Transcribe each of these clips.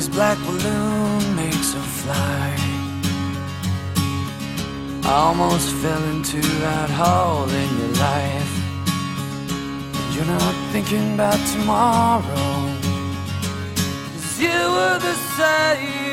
baby's black balloon makes her fly. I almost fell into that hole in your life. You're not thinking about tomorrow. Cause you were the same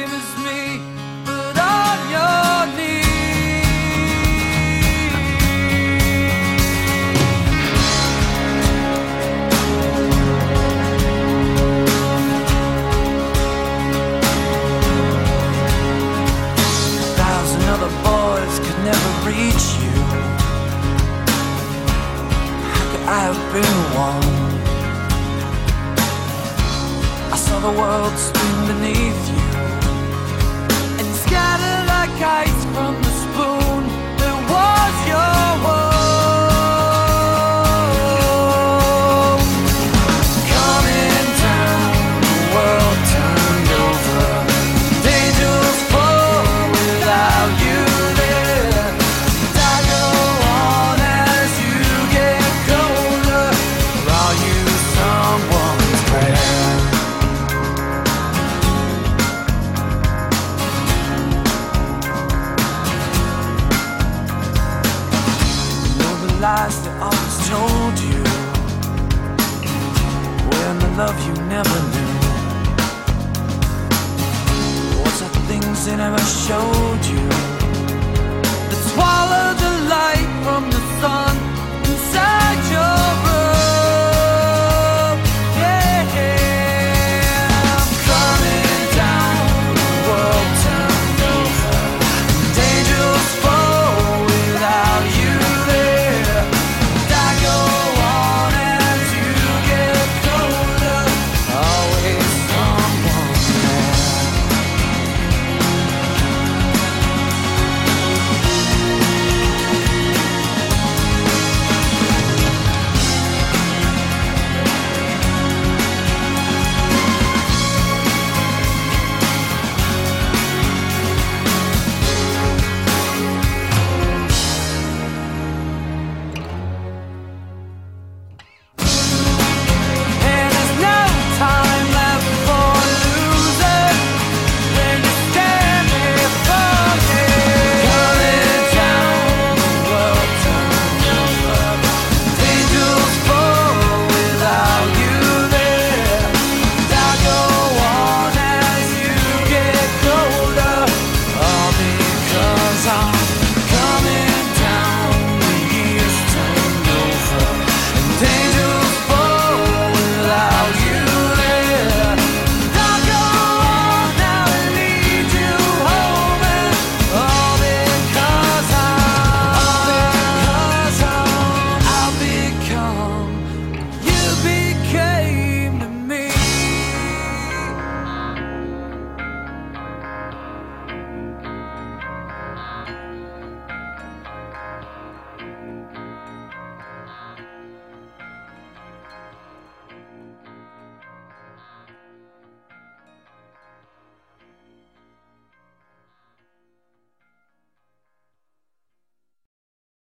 reach you. How could I have been one? I saw the world spin beneath you love you never knew. What's the things they never showed you?